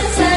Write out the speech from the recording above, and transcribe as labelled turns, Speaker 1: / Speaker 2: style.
Speaker 1: to tell.